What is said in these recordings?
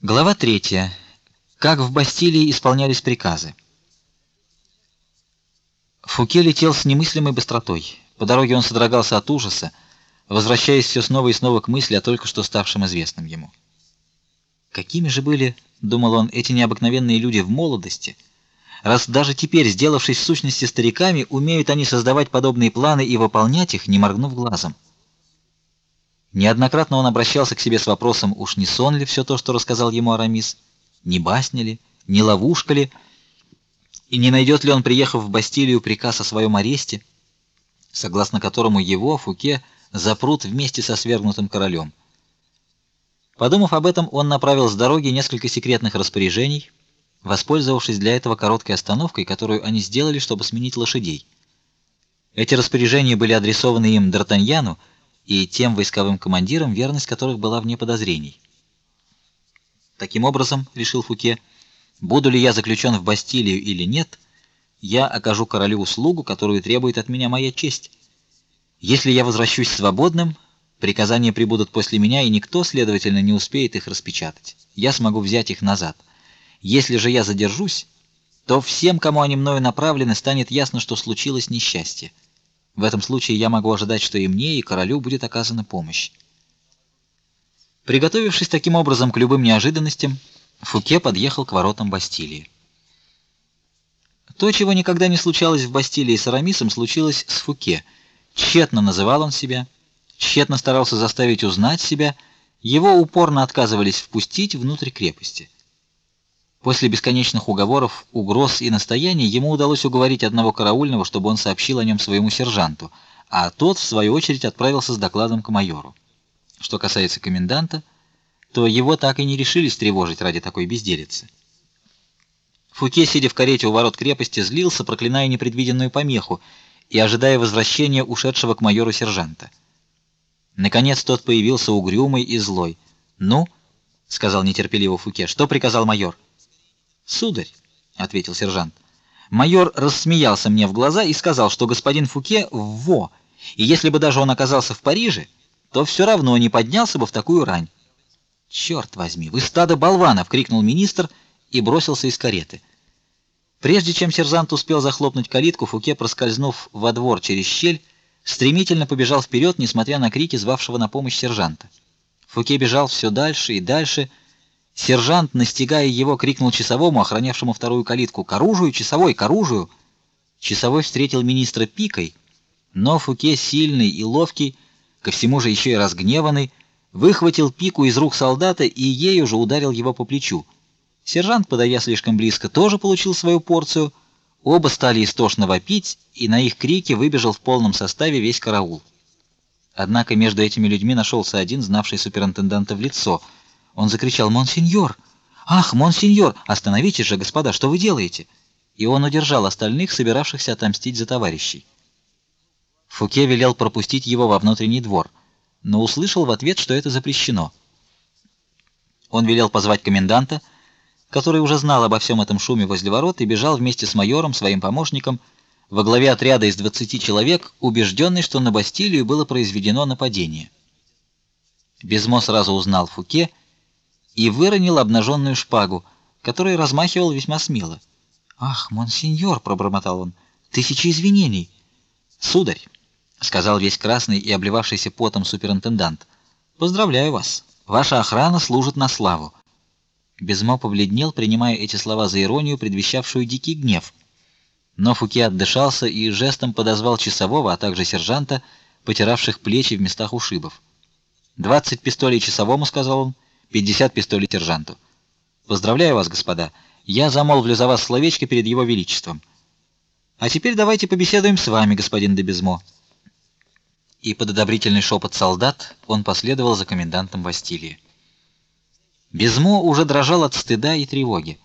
Глава 3. Как в Бастилии исполнялись приказы. Фуке летел с немыслимой быстротой. По дороге он содрогался от ужаса, возвращаясь все снова и снова к мысли о только что ставшем известным ему. Какими же были, думал он, эти необыкновенные люди в молодости, раз даже теперь, сделавшись в сущности стариками, умеют они создавать подобные планы и выполнять их, не моргнув глазом. Неоднократно он обращался к себе с вопросом: уж не сон ли все то, что рассказал ему Арамис, не басня ли, не ловушка ли, и не найдет ли он, приехав в Бастилию, приказ о своем аресте, согласно которому его Фуке запрут вместе со свергнутым королем. Подумав об этом, он направил с дороги несколько секретных распоряжений, воспользовавшись для этого короткой остановкой, которую они сделали, чтобы сменить лошадей. Эти распоряжения были адресованы им Д'Артаньяну, и тем войсковым командирам, верность которых была вне подозрений. Таким образом, решил Фуке, буду ли я заключен в Бастилию или нет, я окажу королю услугу, которую требует от меня моя честь. Если я возвращусь свободным, приказания прибудут после меня, и никто, следовательно, не успеет их распечатать. Я смогу взять их назад. Если же я задержусь, то всем, кому они мною направлены, станет ясно, что случилось несчастье. В этом случае я могу ожидать, что и мне, и королю будет оказана помощь. Приготовившись таким образом к любым неожиданностям, Фуке подъехал к воротам Бастилии. То, чего никогда не случалось в Бастилии с Арамисом, случилось с Фуке. Тщетно называл он себя, тщетно старался заставить узнать себя, его упорно отказывались впустить внутрь крепости. После бесконечных уговоров, угроз и настояний ему удалось уговорить одного караульного, чтобы он сообщил о нем своему сержанту, а тот в свою очередь отправился с докладом к майору. Что касается коменданта, то его так и не решились тревожить ради такой безделицы. Фуке, сидя в карете у ворот крепости, злился, проклиная непредвиденную помеху и ожидая возвращения ушедшего к майору сержанта. Наконец тот появился угрюмый и злой. "Ну?" сказал нетерпеливо Фуке. "Что приказал майор?" "Сударь", ответил сержант. Майор рассмеялся мне в глаза и сказал, что господин Фуке во, и если бы даже он оказался в Париже, то все равно не поднялся бы в такую рань. «Черт возьми, вы стадо болванов, крикнул министр и бросился из кареты. Прежде чем сержант успел захлопнуть калитку, Фуке, проскользнув во двор через щель, стремительно побежал вперед, несмотря на крики звавшего на помощь сержанта. Фуке бежал все дальше и дальше, Сержант, настигая его, крикнул часовому, охранявшему вторую калитку: "К оружию, часовой, к оружию!" Часовой встретил министра пикой, но Фуке, сильный и ловкий, ко всему же еще и разгневанный, выхватил пику из рук солдата и ею же ударил его по плечу. Сержант, подойдя слишком близко, тоже получил свою порцию. Оба стали истошно вопить, и на их крики выбежал в полном составе весь караул. Однако между этими людьми нашелся один, знавший суперинтенданта в лицо — он закричал: "Монсеньор! Ах, монсеньор, остановитесь же, господа, что вы делаете?" И он удержал остальных, собиравшихся отомстить за товарищей. Фуке велел пропустить его во внутренний двор, но услышал в ответ, что это запрещено. Он велел позвать коменданта, который уже знал обо всем этом шуме возле ворот и бежал вместе с майором, своим помощником, во главе отряда из 20 человек, убежденный, что на Бастилию было произведено нападение. Безмо сразу узнал Фуке и выронил обнаженную шпагу, которой размахивал весьма смело. "Ах, монсеньор", пробормотал он. "Тысячи извинений". "Сударь", сказал весь красный и обливавшийся потом суперинтендант. "Поздравляю вас. Ваша охрана служит на славу". Безмо побледнел, принимая эти слова за иронию, предвещавшую дикий гнев. Но Фуке отдышался и жестом подозвал часового, а также сержанта, потиравших плечи в местах ушибов. «Двадцать пистолей часовому», — сказал он, — 50 пистолей сержанту. Поздравляю вас, господа. Я замолвлю за вас словечко перед его величеством. А теперь давайте побеседуем с вами, господин де Безмо. И под одобрительный шепот солдат он последовал за комендантом Бастилии. Безмо уже дрожал от стыда и тревоги.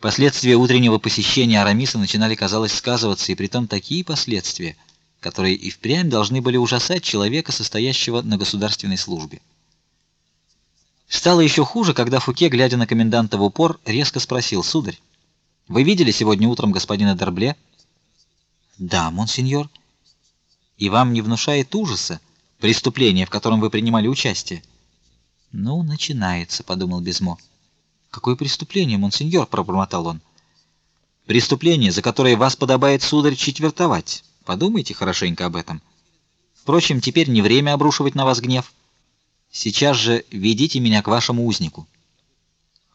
Последствия утреннего посещения Арамиса начинали, казалось, сказываться, и притом такие последствия, которые и впрямь должны были ужасать человека, состоящего на государственной службе. Стало еще хуже, когда Фуке, глядя на коменданта в упор, резко спросил: "Сударь, вы видели сегодня утром господина Д'Арбле?" "Да, монсеньор". "И вам не внушает ужаса преступление, в котором вы принимали участие?" "Ну, начинается", подумал Безмо. Какое преступление, монсеньор, пробормотал он. Преступление, за которое вас подобает сударь четвертовать. Подумайте хорошенько об этом. Впрочем, теперь не время обрушивать на вас гнев. Сейчас же ведите меня к вашему узнику.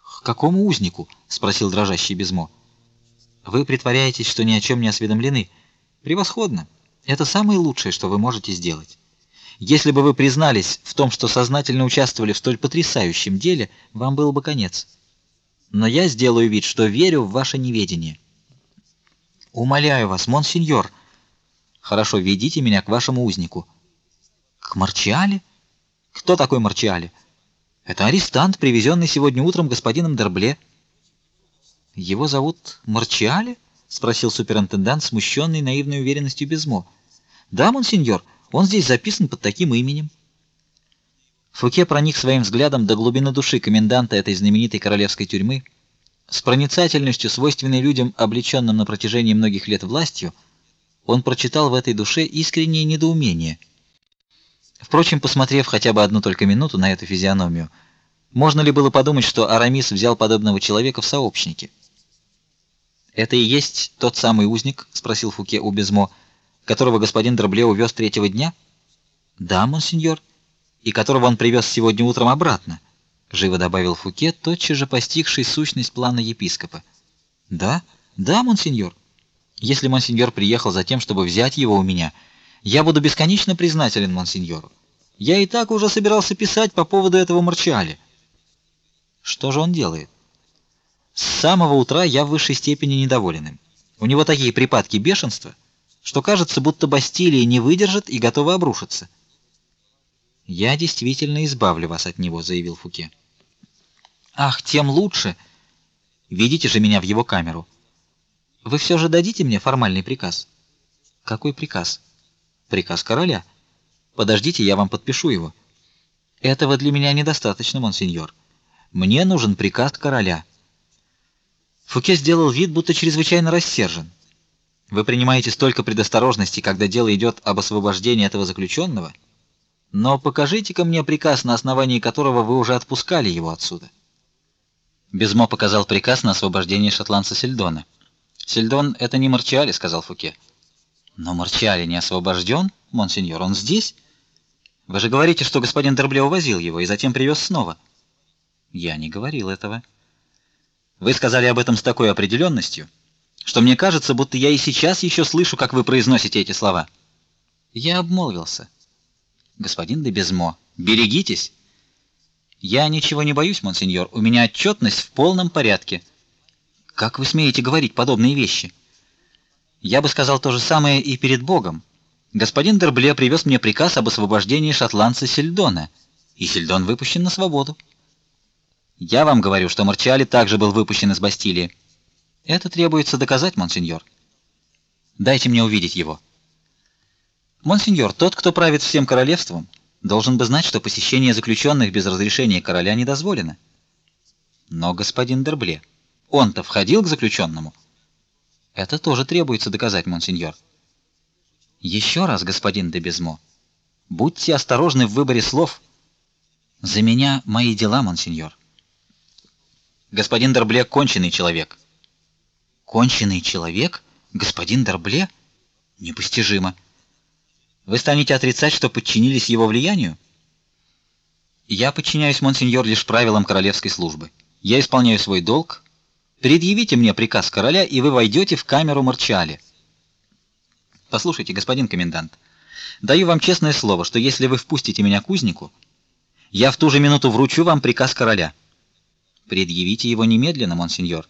К какому узнику? спросил дрожащий Безмо. Вы притворяетесь, что ни о чем не осведомлены. Превосходно. Это самое лучшее, что вы можете сделать. Если бы вы признались в том, что сознательно участвовали в столь потрясающем деле, вам был бы конец. Но я сделаю вид, что верю в ваше неведение. Умоляю вас, монсеньор. Хорошо, ведите меня к вашему узнику. К Марчиале? Кто такой Марчиале? Это арестант, привезенный сегодня утром господином Дербле. Его зовут Марчиале? спросил суперинтендант, смущенный наивной уверенностью Безмо. Да, монсеньор, он здесь записан под таким именем. Фуке проник своим взглядом до глубины души коменданта этой знаменитой королевской тюрьмы. С проницательностью, свойственной людям, облеченным на протяжении многих лет властью, он прочитал в этой душе искреннее недоумение. Впрочем, посмотрев хотя бы одну только минуту на эту физиономию, можно ли было подумать, что Арамис взял подобного человека в сообщники? Это и есть тот самый узник, спросил Фуке у Безмо, которого господин Драбле увез третьего дня? Да, монсеньор и которого он привез сегодня утром обратно, живо добавил Фуке, тотчас же постигший сущность плана епископа. Да? Да, монсеньор. Если монсеньор приехал за тем, чтобы взять его у меня, я буду бесконечно признателен монсеньору. Я и так уже собирался писать по поводу этого Марчали. Что же он делает? С самого утра я в высшей степени недоволен им. У него такие припадки бешенства, что кажется, будто Бастилия не выдержит и готова обрушиться. Я действительно избавлю вас от него, заявил Фуке. Ах, тем лучше. Видите же меня в его камеру. Вы все же дадите мне формальный приказ? Какой приказ? Приказ короля. Подождите, я вам подпишу его. Этого для меня недостаточно, монсеньор. Мне нужен приказ короля. Фуке сделал вид, будто чрезвычайно рассержен. Вы принимаете столько предосторожностей, когда дело идет об освобождении этого заключенного? Но покажите-ка мне приказ, на основании которого вы уже отпускали его отсюда. Безмо показал приказ на освобождение шотландца Сельдона. Сельдон это не Марчали, сказал Фуке. Но Марчали не освобожден, монсеньор, он здесь. Вы же говорите, что господин Дербле увозил его и затем привез снова. Я не говорил этого. Вы сказали об этом с такой определенностью, что мне кажется, будто я и сейчас еще слышу, как вы произносите эти слова. Я обмолвился господин де Безмо. Берегитесь. Я ничего не боюсь, монсеньор. У меня отчетность в полном порядке. Как вы смеете говорить подобные вещи? Я бы сказал то же самое и перед Богом. Господин Дербле привез мне приказ об освобождении шотландца Сельдона, и Сельдон выпущен на свободу. Я вам говорю, что Марчали также был выпущен из Бастилии. Это требуется доказать, монсеньор. Дайте мне увидеть его. Монсеньор, тот, кто правит всем королевством, должен бы знать, что посещение заключенных без разрешения короля не дозволено. Но господин Дербле, он-то входил к заключенному. Это тоже требуется доказать, монсеньор. Еще раз, господин де Безмо, будьте осторожны в выборе слов. За меня мои дела, монсеньор. Господин Дербле конченый человек. Конченый человек, господин Дербле? Непостижимо. Вы станете отрицать, что подчинились его влиянию? Я подчиняюсь, монсеньор, лишь правилам королевской службы. Я исполняю свой долг. Предъявите мне приказ короля, и вы войдете в камеру Марчали. Послушайте, господин комендант, даю вам честное слово, что если вы впустите меня к узнику, я в ту же минуту вручу вам приказ короля. Предъявите его немедленно, монсеньор.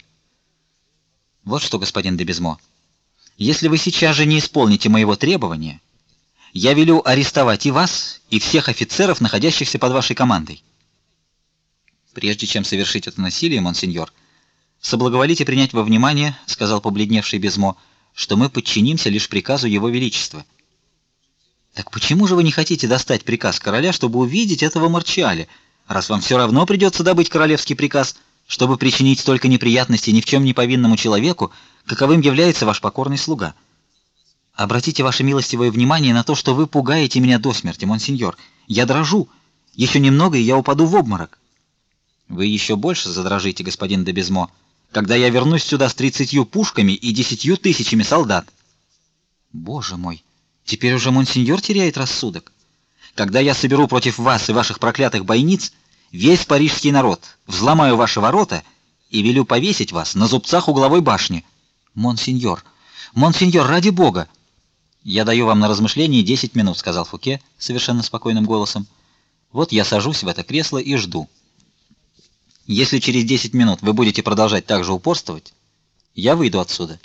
Вот что, господин де Безмо. Если вы сейчас же не исполните моего требования, я велю арестовать и вас, и всех офицеров, находящихся под вашей командой. Прежде чем совершить это насилие, монсеньор, соблаговолите принять во внимание, сказал побледневший Безмо, что мы подчинимся лишь приказу его величества. Так почему же вы не хотите достать приказ короля, чтобы увидеть этого Марчали, раз вам все равно придется добыть королевский приказ, чтобы причинить столько неприятностей ни в чем не повинному человеку, каковым является ваш покорный слуга? Обратите ваше милостивое внимание на то, что вы пугаете меня до смерти, монсеньор. Я дрожу. Еще немного, и я упаду в обморок. Вы еще больше задрожите, господин де Безмо, когда я вернусь сюда с тридцатью пушками и десятью тысячами солдат. Боже мой, теперь уже монсеньор теряет рассудок. Когда я соберу против вас и ваших проклятых бойниц весь парижский народ, взломаю ваши ворота и велю повесить вас на зубцах угловой башни. Монсеньор, монсеньор, ради бога, я даю вам на размышление 10 минут, сказал Фуке совершенно спокойным голосом. Вот я сажусь в это кресло и жду. Если через 10 минут вы будете продолжать так же упорствовать, я выйду отсюда.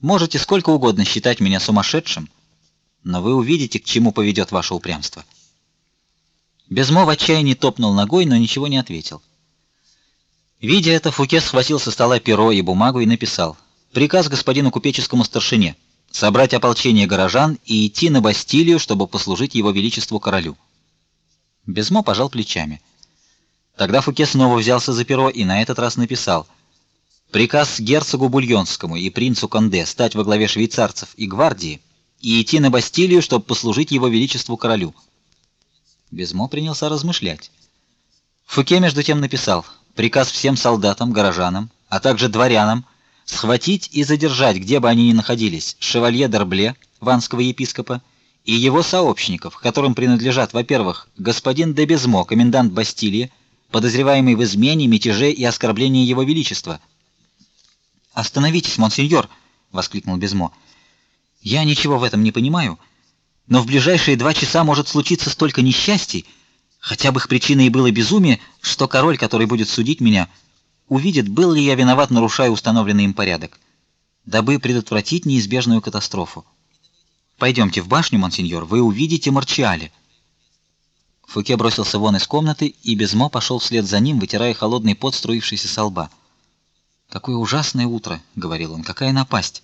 Можете сколько угодно считать меня сумасшедшим, но вы увидите, к чему поведет ваше упрямство. Безмо в отчаянии топнул ногой, но ничего не ответил. Видя это, Фуке схватил со стола перо и бумагу и написал: "Приказ господину купеческому старшине собрать ополчение горожан и идти на Бастилию, чтобы послужить его величеству королю. Безмо пожал плечами. Тогда Фуке снова взялся за перо и на этот раз написал: приказ герцогу Бульонскому и принцу Конде стать во главе швейцарцев и гвардии и идти на Бастилию, чтобы послужить его величеству королю. Безмо принялся размышлять. Фуке между тем написал: приказ всем солдатам, горожанам, а также дворянам схватить и задержать, где бы они ни находились, шевалье Д'Арбле, ванского епископа, и его сообщников, которым принадлежат, во-первых, господин де Безмо, комендант Бастилии, подозреваемый в измене, мятеже и оскорблении его величества. "Остановитесь, монсеньор", воскликнул Безмо. "Я ничего в этом не понимаю, но в ближайшие два часа может случиться столько несчастий, хотя бы их причиной и было безумие, что король, который будет судить меня, увидит, был ли я виноват, нарушая установленный им порядок, дабы предотвратить неизбежную катастрофу. Пойдемте в башню, монсеньор, вы увидите Марчиали. Фуке бросился вон из комнаты, и Безмо пошел вслед за ним, вытирая холодный пот, струившийся с лба. Какое ужасное утро, говорил он. Какая напасть.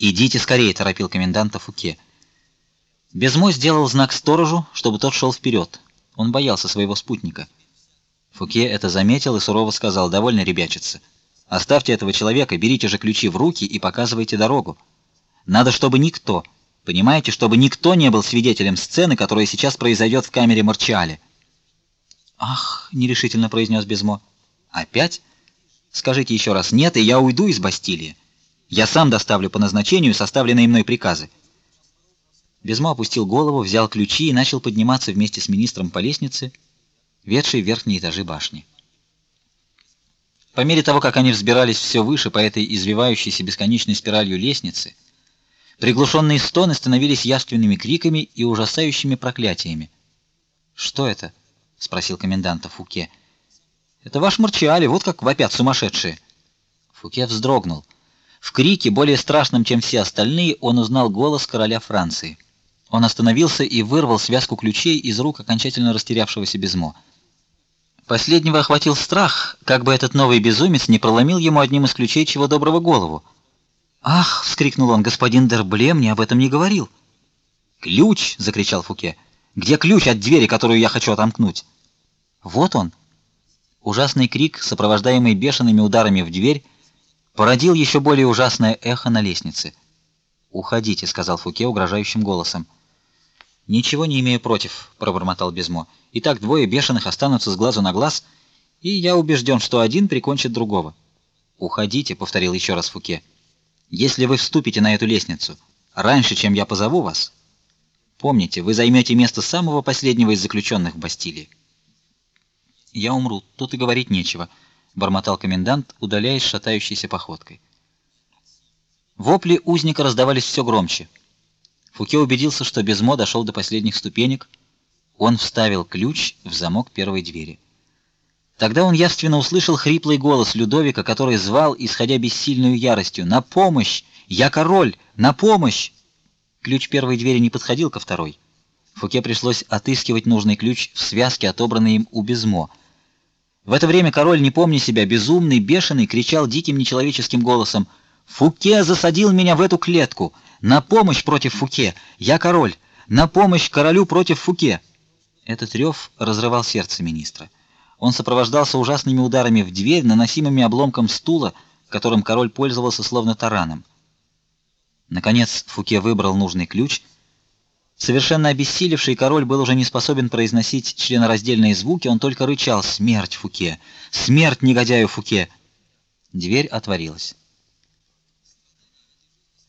Идите скорее, торопил коменданта Фуке. Безмо сделал знак сторожу, чтобы тот шел вперед. Он боялся своего спутника. Фуке это заметил и сурово сказал: "Довольно ребячиться. Оставьте этого человека, берите же ключи в руки и показывайте дорогу. Надо, чтобы никто, понимаете, чтобы никто не был свидетелем сцены, которая сейчас произойдет в камере Марчиали". "Ах", нерешительно произнес Безмо. "Опять? Скажите еще раз нет, и я уйду из Бастилии. Я сам доставлю по назначению составленные мной приказы". Безмо опустил голову, взял ключи и начал подниматься вместе с министром по лестнице ведшей в верхние этажи башни. По мере того, как они взбирались все выше по этой извивающейся бесконечной спиралью лестницы, приглушенные стоны становились явственными криками и ужасающими проклятиями. "Что это?" спросил коменданта Фуке. "Это ваш Марчиали, вот как вопят сумасшедшие". Фуке вздрогнул. В крике, более страшном, чем все остальные, он узнал голос короля Франции. Он остановился и вырвал связку ключей из рук окончательно растерявшегося Безмо. Последнего охватил страх, как бы этот новый безумец не проломил ему одним из ключей чего доброго голову. "Ах!" вскрикнул он. "Господин Дербле мне об этом не говорил". "Ключ!" закричал Фуке. "Где ключ от двери, которую я хочу отомкнуть?" "Вот он". Ужасный крик, сопровождаемый бешеными ударами в дверь, породил еще более ужасное эхо на лестнице. "Уходите", сказал Фуке угрожающим голосом. Ничего не имею против, пробормотал Безмо. И так двое бешеных останутся с глазу на глаз, и я убежден, что один прикончит другого. Уходите, повторил еще раз Фуке. Если вы вступите на эту лестницу раньше, чем я позову вас, помните, вы займете место самого последнего из заключенных в Бастилии. Я умру, тут и говорить нечего, бормотал комендант, удаляясь шатающейся походкой. Вопли узника раздавались все громче. Фуке убедился, что Безмо дошел до последних ступенек. Он вставил ключ в замок первой двери. Тогда он явственно услышал хриплый голос Людовика, который звал, исходя бессильной яростью: "На помощь! Я король! На помощь!" Ключ первой двери не подходил ко второй. Фуке пришлось отыскивать нужный ключ в связке, отобранной им у Безмо. В это время король, не помня себя, безумный, бешеный, кричал диким нечеловеческим голосом: "Фуке засадил меня в эту клетку! На помощь против Фуке! Я король! На помощь королю против Фуке!" Этот рев разрывал сердце министра. Он сопровождался ужасными ударами в дверь, наносимыми обломком стула, которым король пользовался словно тараном. Наконец Фуке выбрал нужный ключ. Совершенно обессилевший король был уже не способен произносить членораздельные звуки, он только рычал: "Смерть Фуке! Смерть негодяю Фуке!" Дверь отворилась.